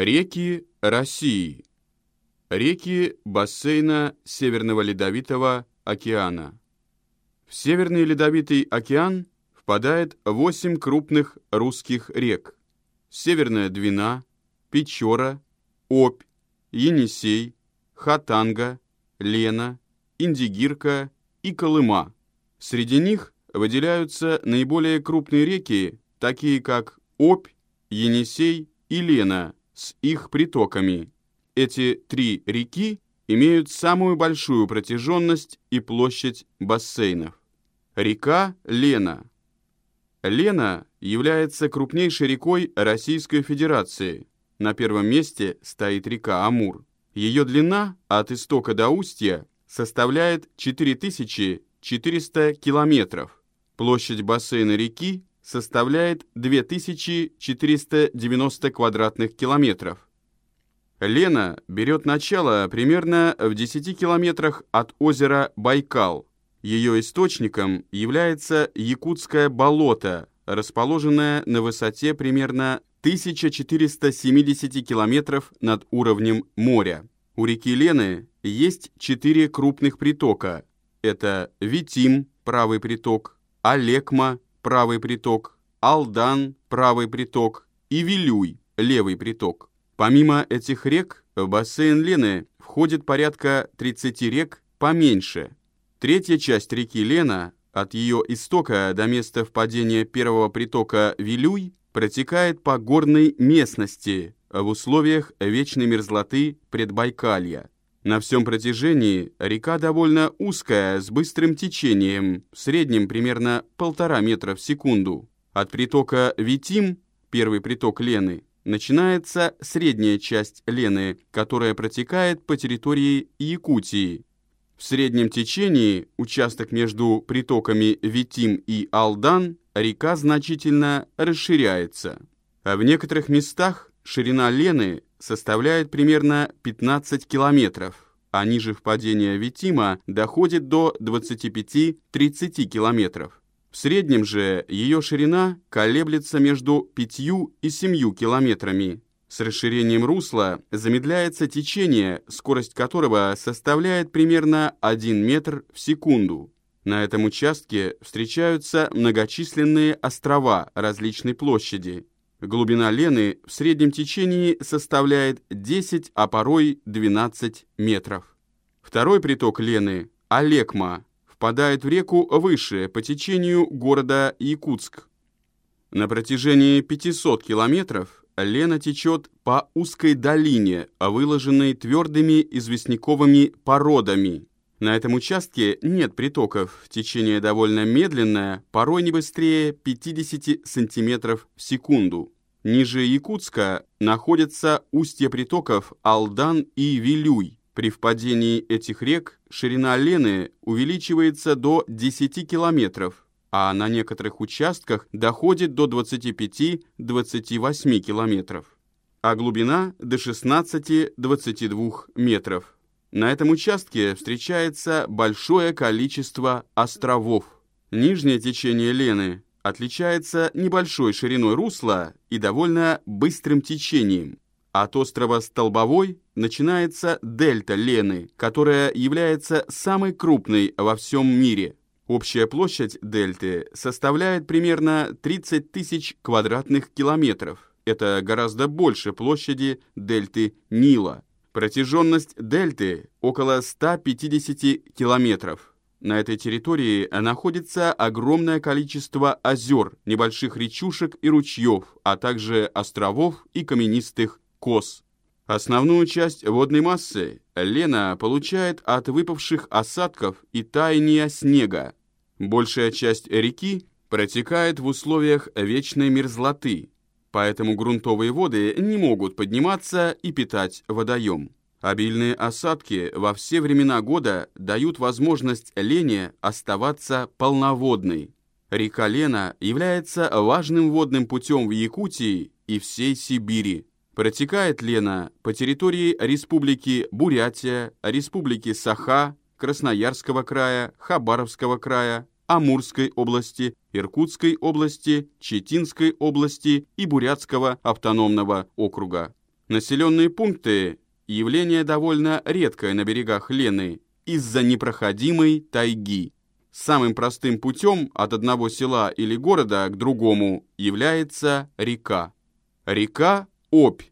Реки России. Реки бассейна Северного Ледовитого океана. В Северный Ледовитый океан впадает восемь крупных русских рек. Северная Двина, Печора, Обь, Енисей, Хатанга, Лена, Индигирка и Колыма. Среди них выделяются наиболее крупные реки, такие как Обь, Енисей и Лена с их притоками. Эти три реки имеют самую большую протяженность и площадь бассейнов. Река Лена. Лена является крупнейшей рекой Российской Федерации. На первом месте стоит река Амур. Ее длина от истока до устья составляет 4400 километров. Площадь бассейна реки составляет 2490 квадратных километров. Лена берет начало примерно в 10 километрах от озера Байкал. Ее источником является Якутское болото, расположенное на высоте примерно 1470 километров над уровнем моря. У реки Лены есть четыре крупных притока. Это Витим, правый приток, Олекма, правый приток, Алдан, правый приток и Вилюй, левый приток. Помимо этих рек, в бассейн Лены входит порядка 30 рек поменьше. Третья часть реки Лена, от ее истока до места впадения первого притока Вилюй, протекает по горной местности в условиях вечной мерзлоты предбайкалья. На всем протяжении река довольно узкая, с быстрым течением, в среднем примерно полтора метра в секунду. От притока Витим, первый приток Лены, начинается средняя часть Лены, которая протекает по территории Якутии. В среднем течении участок между притоками Витим и Алдан река значительно расширяется. А в некоторых местах ширина Лены составляет примерно 15 километров, а ниже впадения Витима доходит до 25-30 километров. В среднем же ее ширина колеблется между 5 и 7 километрами. С расширением русла замедляется течение, скорость которого составляет примерно 1 метр в секунду. На этом участке встречаются многочисленные острова различной площади. Глубина Лены в среднем течении составляет 10, а порой 12 метров. Второй приток Лены, Олекма, впадает в реку выше по течению города Якутск. На протяжении 500 километров Лена течет по узкой долине, выложенной твердыми известняковыми породами. На этом участке нет притоков, течение довольно медленное, порой не быстрее 50 сантиметров в секунду. Ниже Якутска находятся устья притоков Алдан и Вилюй. При впадении этих рек ширина Лены увеличивается до 10 километров, а на некоторых участках доходит до 25-28 километров, а глубина до 16-22 метров. На этом участке встречается большое количество островов. Нижнее течение Лены отличается небольшой шириной русла и довольно быстрым течением. От острова Столбовой начинается дельта Лены, которая является самой крупной во всем мире. Общая площадь дельты составляет примерно 30 тысяч квадратных километров. Это гораздо больше площади дельты Нила. Протяженность дельты около 150 километров. На этой территории находится огромное количество озер, небольших речушек и ручьев, а также островов и каменистых кос. Основную часть водной массы Лена получает от выпавших осадков и таяния снега. Большая часть реки протекает в условиях вечной мерзлоты, поэтому грунтовые воды не могут подниматься и питать водоем. Обильные осадки во все времена года дают возможность Лене оставаться полноводной. Река Лена является важным водным путем в Якутии и всей Сибири. Протекает Лена по территории Республики Бурятия, Республики Саха, Красноярского края, Хабаровского края, Амурской области, Иркутской области, Читинской области и Бурятского автономного округа. Населенные пункты – явление довольно редкое на берегах Лены из-за непроходимой тайги. Самым простым путем от одного села или города к другому является река. Река Обь.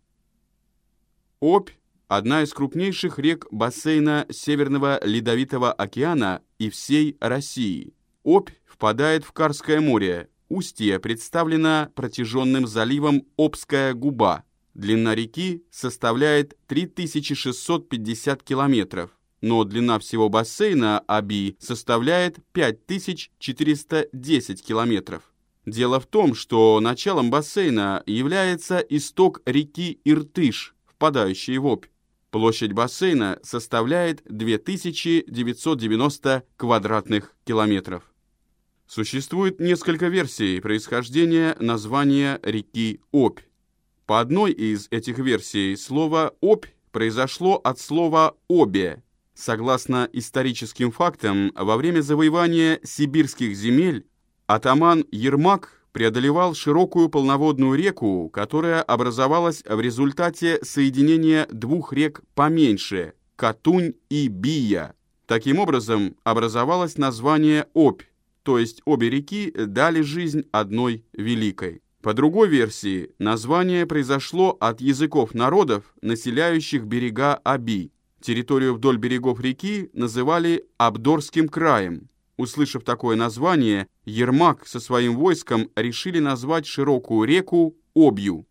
Обь – одна из крупнейших рек бассейна Северного Ледовитого океана и всей России. Обь впадает в Карское море. Устье представлено протяженным заливом Обская губа. Длина реки составляет 3650 километров, но длина всего бассейна Аби составляет 5410 километров. Дело в том, что началом бассейна является исток реки Иртыш, впадающей в Обь. Площадь бассейна составляет 2990 квадратных километров. Существует несколько версий происхождения названия реки Обь. По одной из этих версий слово «обь» произошло от слова «обе». Согласно историческим фактам, во время завоевания сибирских земель атаман Ермак преодолевал широкую полноводную реку, которая образовалась в результате соединения двух рек поменьше – Катунь и Бия. Таким образом, образовалось название Обь, то есть обе реки дали жизнь одной великой. По другой версии, название произошло от языков народов, населяющих берега Аби. Территорию вдоль берегов реки называли Абдорским краем. Услышав такое название, Ермак со своим войском решили назвать широкую реку Обью.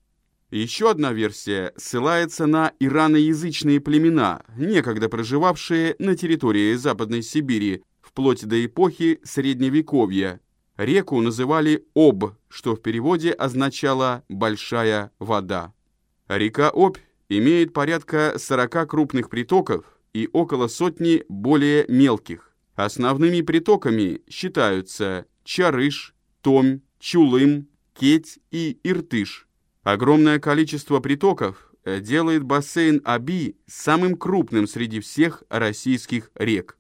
Еще одна версия ссылается на ираноязычные племена, некогда проживавшие на территории Западной Сибири, вплоть до эпохи Средневековья, Реку называли Об, что в переводе означало «большая вода». Река Обь имеет порядка 40 крупных притоков и около сотни более мелких. Основными притоками считаются Чарыш, Томь, Чулым, Кеть и Иртыш. Огромное количество притоков делает бассейн Аби самым крупным среди всех российских рек.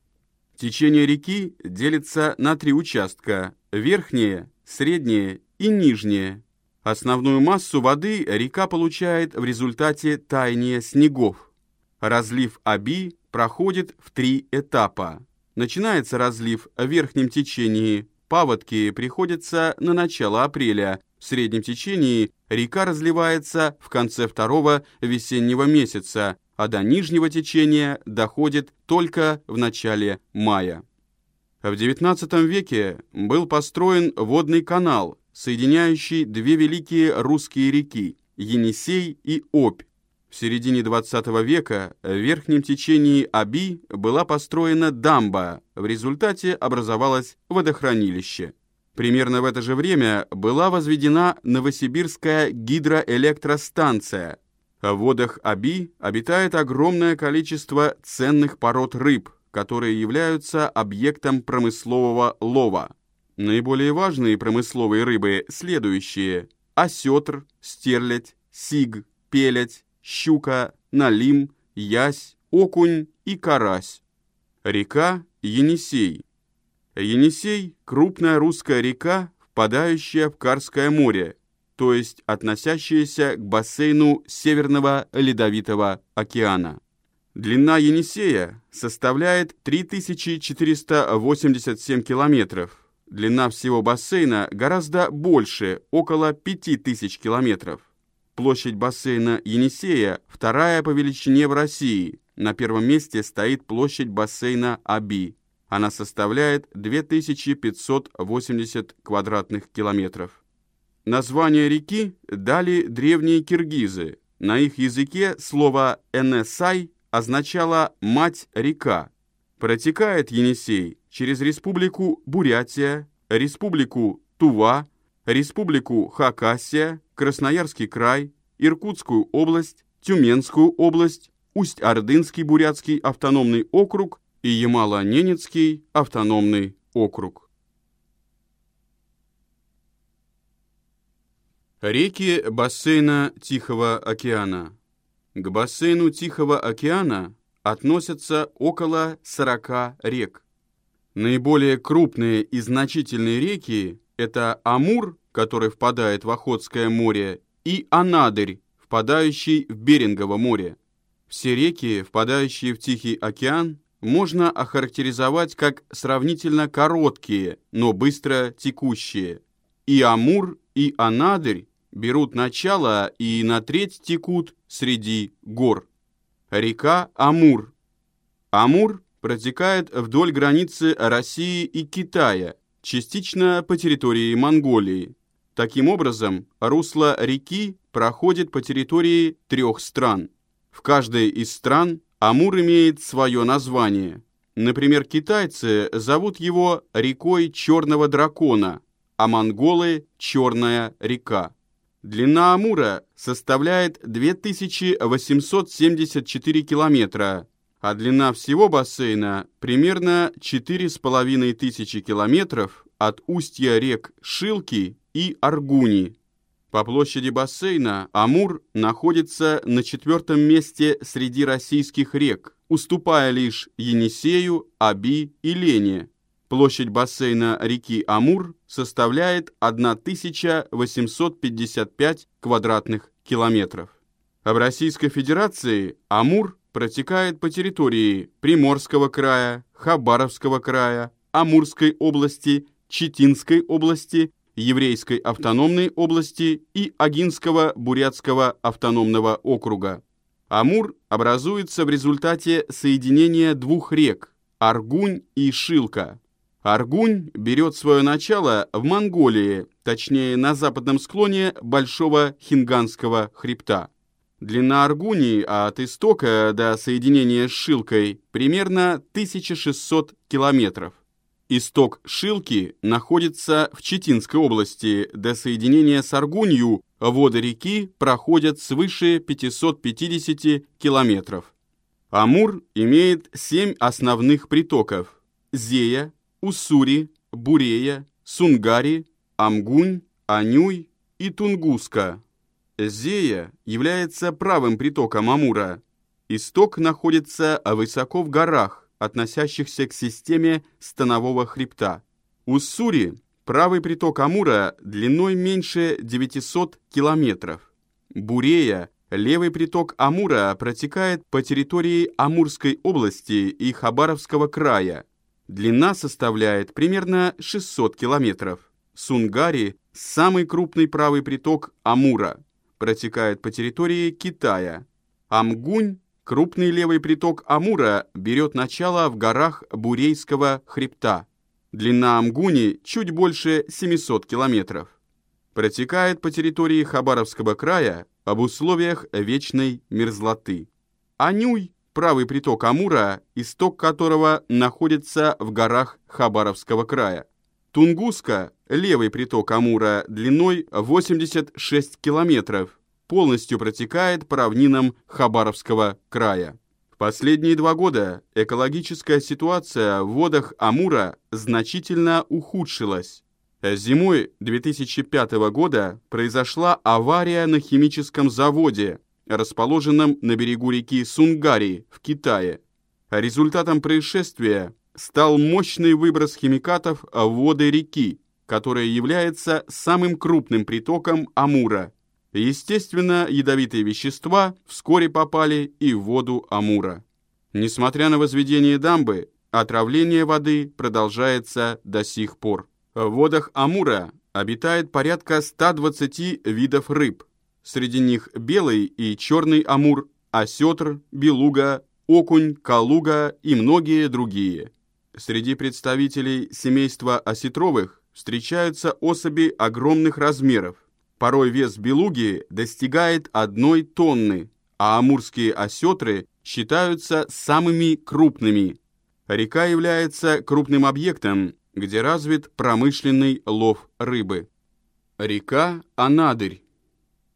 Течение реки делится на три участка – верхнее, среднее и нижнее. Основную массу воды река получает в результате таяния снегов. Разлив Аби проходит в три этапа. Начинается разлив в верхнем течении, паводки приходятся на начало апреля, в среднем течении река разливается в конце второго весеннего месяца, а до нижнего течения доходит только в начале мая. В XIX веке был построен водный канал, соединяющий две великие русские реки – Енисей и Обь. В середине XX века в верхнем течении Аби была построена дамба, в результате образовалось водохранилище. Примерно в это же время была возведена Новосибирская гидроэлектростанция – в водах Аби обитает огромное количество ценных пород рыб, которые являются объектом промыслового лова. Наиболее важные промысловые рыбы следующие – осетр, стерлядь, сиг, пелядь, щука, налим, ясь, окунь и карась. Река Енисей. Енисей – крупная русская река, впадающая в Карское море, то есть относящиеся к бассейну Северного Ледовитого океана. Длина Енисея составляет 3487 километров. Длина всего бассейна гораздо больше, около 5000 километров. Площадь бассейна Енисея вторая по величине в России. На первом месте стоит площадь бассейна Аби. Она составляет 2580 квадратных километров. Название реки дали древние киргизы. На их языке слово «энесай» означало «мать-река». Протекает Енисей через республику Бурятия, республику Тува, республику Хакасия, Красноярский край, Иркутскую область, Тюменскую область, Усть-Ордынский бурятский автономный округ и Ямало-Ненецкий автономный округ. Реки бассейна Тихого океана. К бассейну Тихого океана относятся около 40 рек. Наиболее крупные и значительные реки – это Амур, который впадает в Охотское море, и Анадырь, впадающей в Берингово море. Все реки, впадающие в Тихий океан, можно охарактеризовать как сравнительно короткие, но быстро текущие. И Амур, и Анадырь берут начало и на треть текут среди гор. Река Амур. Амур протекает вдоль границы России и Китая, частично по территории Монголии. Таким образом, русло реки проходит по территории трех стран. В каждой из стран Амур имеет свое название. Например, китайцы зовут его рекой Черного Дракона, а монголы – Черная река. Длина Амура составляет 2874 километра, а длина всего бассейна примерно 4500 километров от устья рек Шилки и Аргуни. По площади бассейна Амур находится на четвертом месте среди российских рек, уступая лишь Енисею, Аби и Лене. Площадь бассейна реки Амур составляет 1855 квадратных километров. В Российской Федерации Амур протекает по территории Приморского края, Хабаровского края, Амурской области, Читинской области Еврейской автономной области и Агинского Бурятского автономного округа. Амур образуется в результате соединения двух рек – Аргунь и Шилка. Аргунь берет свое начало в Монголии, точнее на западном склоне Большого Хинганского хребта. Длина Аргунии от истока до соединения с Шилкой примерно 1600 километров. Исток Шилки находится в Читинской области. До соединения с Аргунью воды реки проходят свыше 550 километров. Амур имеет семь основных притоков – Зея, Уссури, Бурея, Сунгари, Амгунь, Анюй и Тунгуска. Зея является правым притоком Амура. Исток находится высоко в горах, относящихся к системе станового хребта. Уссури – правый приток Амура длиной меньше 900 километров. Бурея – левый приток Амура протекает по территории Амурской области и Хабаровского края. Длина составляет примерно 600 километров. Сунгари – самый крупный правый приток Амура, протекает по территории Китая. Амгунь Крупный левый приток Амура берет начало в горах Бурейского хребта. Длина Амгуни чуть больше 700 километров. Протекает по территории Хабаровского края об условиях вечной мерзлоты. Анюй – правый приток Амура, исток которого находится в горах Хабаровского края. Тунгуска – левый приток Амура длиной 86 километров, полностью протекает по равнинам Хабаровского края. В последние два года экологическая ситуация в водах Амура значительно ухудшилась. Зимой 2005 года произошла авария на химическом заводе, расположенном на берегу реки Сунгари в Китае. Результатом происшествия стал мощный выброс химикатов в воды реки, которая является самым крупным притоком Амура. Естественно, ядовитые вещества вскоре попали и в воду Амура. Несмотря на возведение дамбы, отравление воды продолжается до сих пор. В водах Амура обитает порядка 120 видов рыб. Среди них белый и черный амур, осетр, белуга, окунь, калуга и многие другие. Среди представителей семейства осетровых встречаются особи огромных размеров, Порой вес белуги достигает одной тонны, а амурские осетры считаются самыми крупными. Река является крупным объектом, где развит промышленный лов рыбы. Река Анадырь.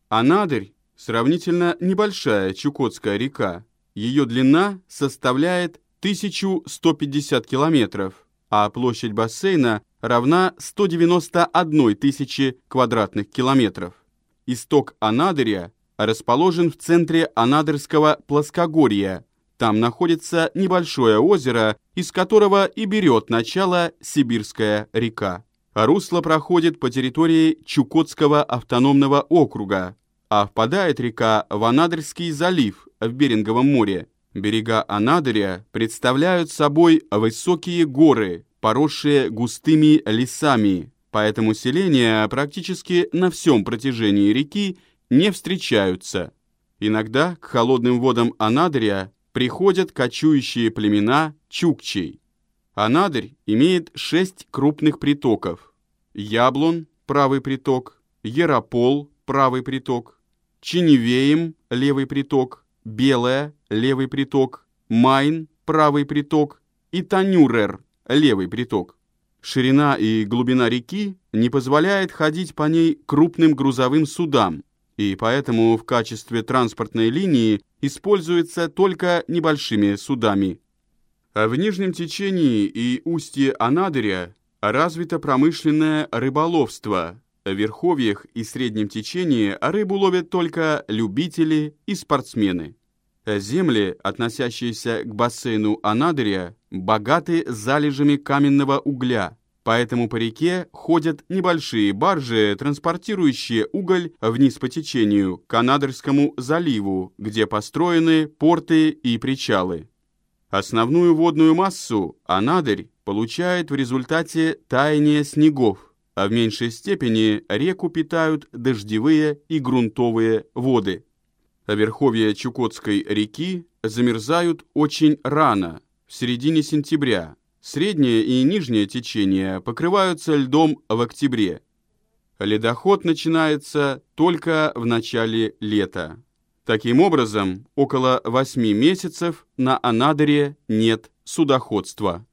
Анадырь – сравнительно небольшая Чукотская река. Ее длина составляет 1150 километров, а площадь бассейна равна 191 тысячи квадратных километров. Исток Анадыря расположен в центре Анадырского плоскогорья. Там находится небольшое озеро, из которого и берет начало Сибирская река. Русло проходит по территории Чукотского автономного округа, а впадает река в Анадырский залив в Беринговом море. Берега Анадыря представляют собой высокие горы, поросшие густыми лесами, поэтому селения практически на всем протяжении реки не встречаются. Иногда к холодным водам Анадыря приходят кочующие племена чукчей. Анадырь имеет шесть крупных притоков. Яблон – правый приток, Яропол – правый приток, Чиневеем – левый приток, Белая – левый приток, Майн – правый приток и Танюрер – левый приток. Ширина и глубина реки не позволяет ходить по ней крупным грузовым судам, и поэтому в качестве транспортной линии используется только небольшими судами. А в нижнем течении и устье Анадыря развито промышленное рыболовство. В верховьях и среднем течении рыбу ловят только любители и спортсмены. Земли, относящиеся к бассейну Анадыря, богаты залежами каменного угля, поэтому по реке ходят небольшие баржи, транспортирующие уголь вниз по течению к Анадырскому заливу, где построены порты и причалы. Основную водную массу Анадырь получает в результате таяния снегов, а в меньшей степени реку питают дождевые и грунтовые воды. А верховья Чукотской реки замерзают очень рано, в середине сентября. Среднее и нижнее течение покрываются льдом в октябре. Ледоход начинается только в начале лета. Таким образом, около 8 месяцев на Анадыре нет судоходства.